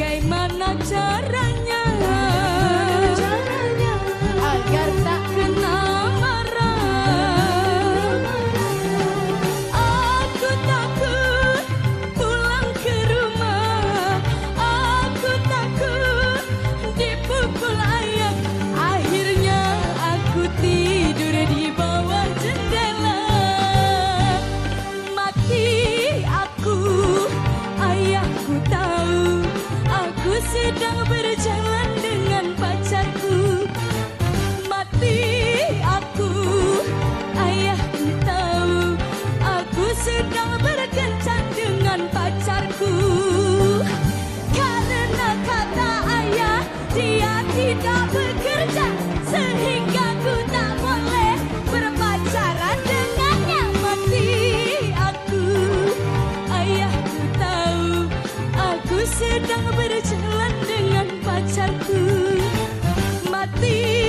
gave my sehingga ku tak boleh berpacaran dengannya. Mati aku ayahku tahu aku sedang berjalan dengan pacarku. Mati